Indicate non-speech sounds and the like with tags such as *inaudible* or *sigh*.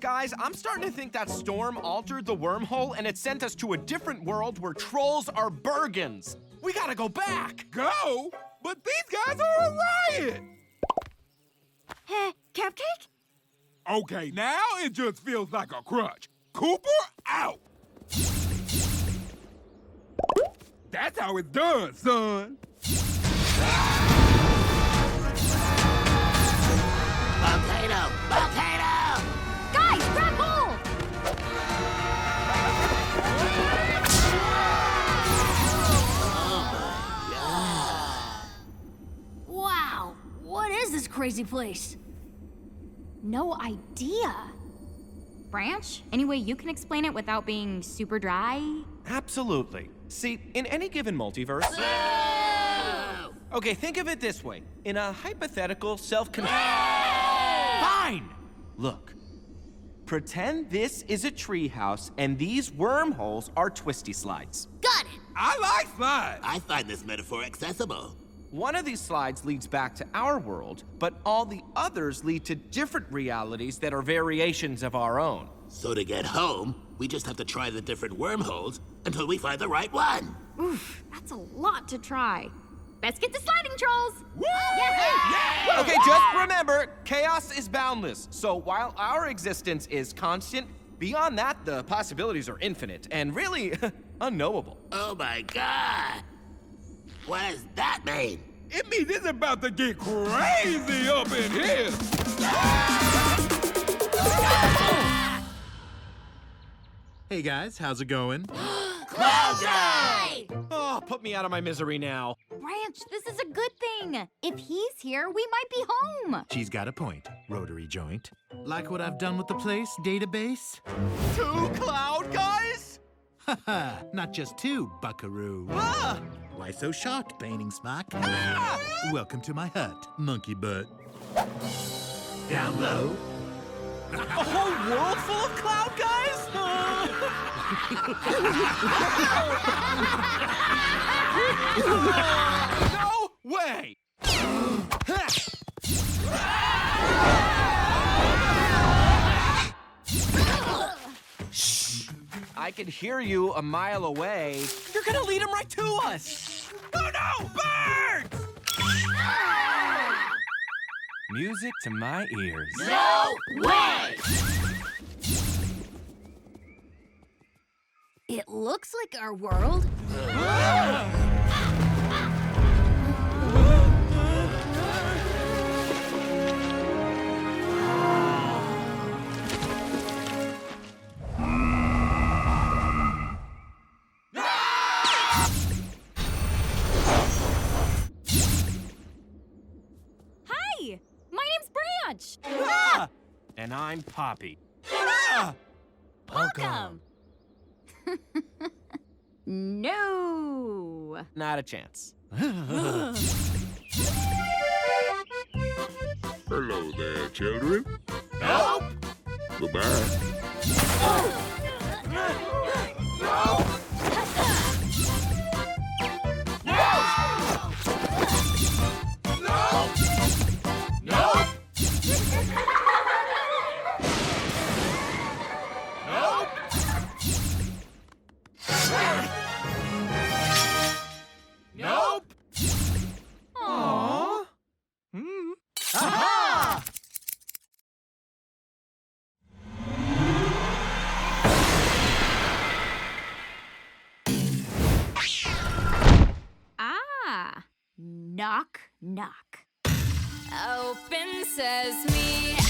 guys, I'm starting to think that storm altered the wormhole and it sent us to a different world where trolls are Bergens. We gotta go back. Go? But these guys are a riot! Heh, Cupcake? Okay, now it just feels like a crutch. Cooper out! That's how it's done, son. Crazy place? No idea. Branch, any way you can explain it without being super dry? Absolutely. See, in any given multiverse. Okay, think of it this way. In a hypothetical self Fine! Look. Pretend this is a treehouse and these wormholes are twisty slides. Got it. I like slides. I find this metaphor accessible. One of these slides leads back to our world, but all the others lead to different realities that are variations of our own. So to get home, we just have to try the different wormholes until we find the right one. Oof, that's a lot to try. Let's get the sliding trolls! Okay, just remember, chaos is boundless. So while our existence is constant, beyond that, the possibilities are infinite and really *laughs* unknowable. Oh my god! What does that mean? It means it's about to get crazy up in here. Hey guys, how's it going? *gasps* Cloud Oh, put me out of my misery now. Branch, this is a good thing. If he's here, we might be home. She's got a point, rotary joint. Like what I've done with the place, database? Two cloud guys? Haha, *laughs* not just two, buckaroo. Ah! Why so shocked, painting smock? Welcome to my hut, monkey butt. Down low. *laughs* A whole world full of cloud guys? *laughs* no way! I can hear you a mile away. You're gonna lead him right to us! Oh no! Birds! Music to my ears. No way! It looks like our world. Hi, name's Branch. Ah! And I'm Poppy. Ah! Welcome. *laughs* no. Not a chance. *laughs* Hello there, children. Nope! Goodbye. Knock, knock. Open sesame. Oh,